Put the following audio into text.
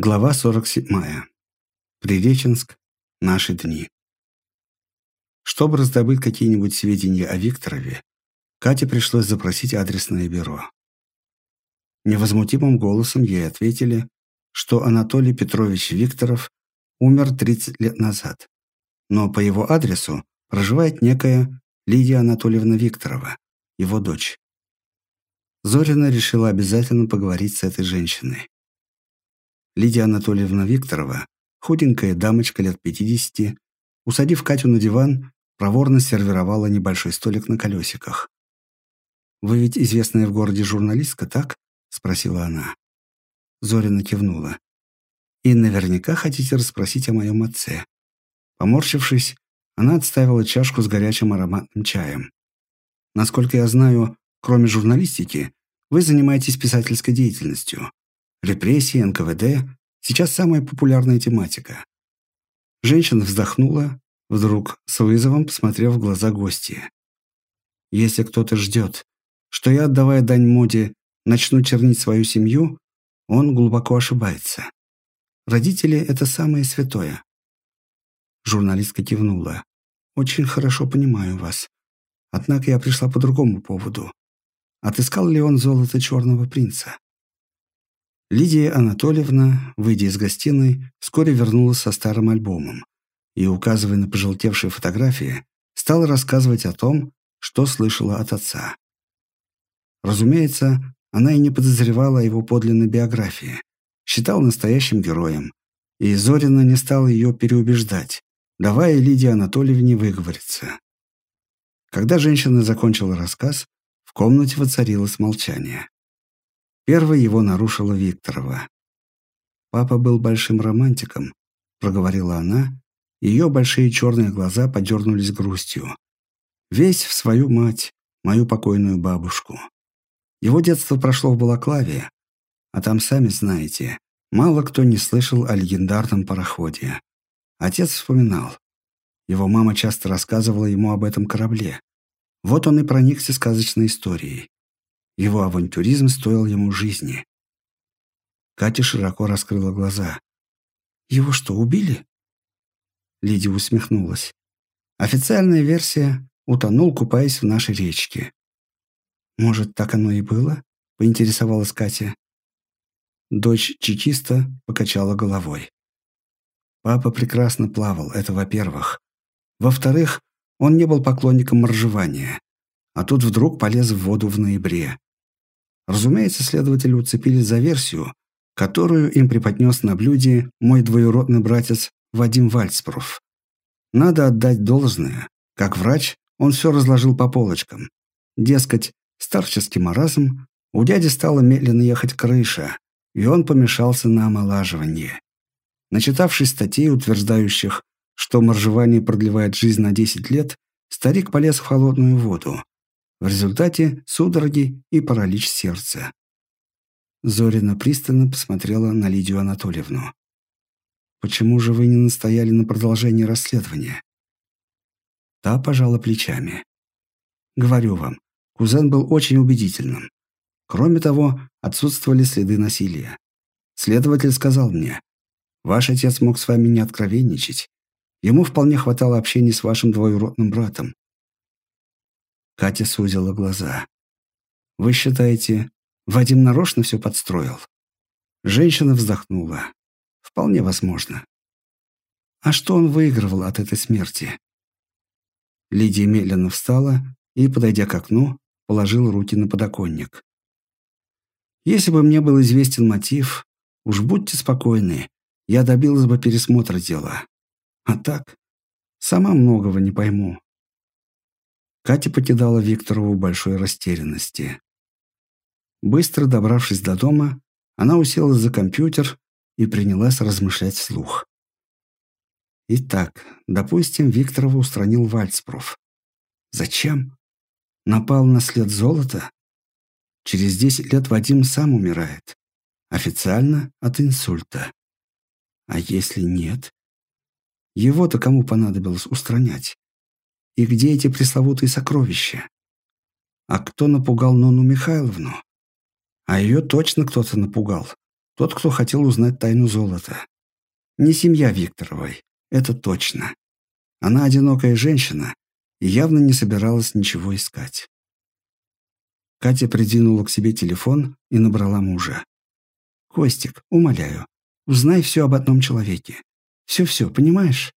Глава 47. Приреченск. Наши дни. Чтобы раздобыть какие-нибудь сведения о Викторове, Кате пришлось запросить адресное бюро. Невозмутимым голосом ей ответили, что Анатолий Петрович Викторов умер 30 лет назад, но по его адресу проживает некая Лидия Анатольевна Викторова, его дочь. Зорина решила обязательно поговорить с этой женщиной. Лидия Анатольевна Викторова, худенькая дамочка лет 50, усадив Катю на диван, проворно сервировала небольшой столик на колесиках. «Вы ведь известная в городе журналистка, так?» – спросила она. Зорина кивнула. «И наверняка хотите расспросить о моем отце». Поморщившись, она отставила чашку с горячим ароматным чаем. «Насколько я знаю, кроме журналистики, вы занимаетесь писательской деятельностью. Репрессии, НКВД – сейчас самая популярная тематика. Женщина вздохнула, вдруг с вызовом посмотрев в глаза гости. Если кто-то ждет, что я, отдавая дань моде, начну чернить свою семью, он глубоко ошибается. Родители – это самое святое. Журналистка кивнула. «Очень хорошо понимаю вас. Однако я пришла по другому поводу. Отыскал ли он золото черного принца?» Лидия Анатольевна, выйдя из гостиной, вскоре вернулась со старым альбомом и, указывая на пожелтевшие фотографии, стала рассказывать о том, что слышала от отца. Разумеется, она и не подозревала о его подлинной биографии, считала настоящим героем, и Зорина не стала ее переубеждать, давая Лидии Анатольевне выговориться. Когда женщина закончила рассказ, в комнате воцарилось молчание. Первой его нарушила Викторова. «Папа был большим романтиком», — проговорила она. Ее большие черные глаза подернулись грустью. «Весь в свою мать, мою покойную бабушку. Его детство прошло в Балаклаве, а там, сами знаете, мало кто не слышал о легендарном пароходе. Отец вспоминал. Его мама часто рассказывала ему об этом корабле. Вот он и проникся сказочной историей. Его авантюризм стоил ему жизни. Катя широко раскрыла глаза. «Его что, убили?» Лидия усмехнулась. «Официальная версия — утонул, купаясь в нашей речке». «Может, так оно и было?» — поинтересовалась Катя. Дочь чекиста покачала головой. Папа прекрасно плавал, это во-первых. Во-вторых, он не был поклонником моржевания. А тут вдруг полез в воду в ноябре. Разумеется, следователи уцепились за версию, которую им преподнес на блюде мой двоюродный братец Вадим Вальцпров. Надо отдать должное. Как врач, он все разложил по полочкам. Дескать, старческий маразм, у дяди стала медленно ехать крыша, и он помешался на омолаживании. Начитавшись статей, утверждающих, что моржевание продлевает жизнь на 10 лет, старик полез в холодную воду, в результате судороги и паралич сердца. Зорина пристально посмотрела на Лидию Анатольевну. «Почему же вы не настояли на продолжении расследования?» Та пожала плечами. «Говорю вам, кузен был очень убедительным. Кроме того, отсутствовали следы насилия. Следователь сказал мне, ваш отец мог с вами не откровенничать. Ему вполне хватало общения с вашим двоюродным братом. Катя сузила глаза. «Вы считаете, Вадим нарочно все подстроил?» Женщина вздохнула. «Вполне возможно». «А что он выигрывал от этой смерти?» Лидия медленно встала и, подойдя к окну, положила руки на подоконник. «Если бы мне был известен мотив, уж будьте спокойны, я добилась бы пересмотра дела. А так, сама многого не пойму». Катя покидала Викторову большой растерянности. Быстро добравшись до дома, она уселась за компьютер и принялась размышлять вслух. Итак, допустим, Викторова устранил Вальцпров. Зачем? Напал на след золота? Через 10 лет Вадим сам умирает. Официально от инсульта. А если нет? Его-то кому понадобилось устранять? И где эти пресловутые сокровища? А кто напугал Нону Михайловну? А ее точно кто-то напугал. Тот, кто хотел узнать тайну золота. Не семья Викторовой, это точно. Она одинокая женщина и явно не собиралась ничего искать. Катя придвинула к себе телефон и набрала мужа. «Костик, умоляю, узнай все об одном человеке. Все-все, понимаешь?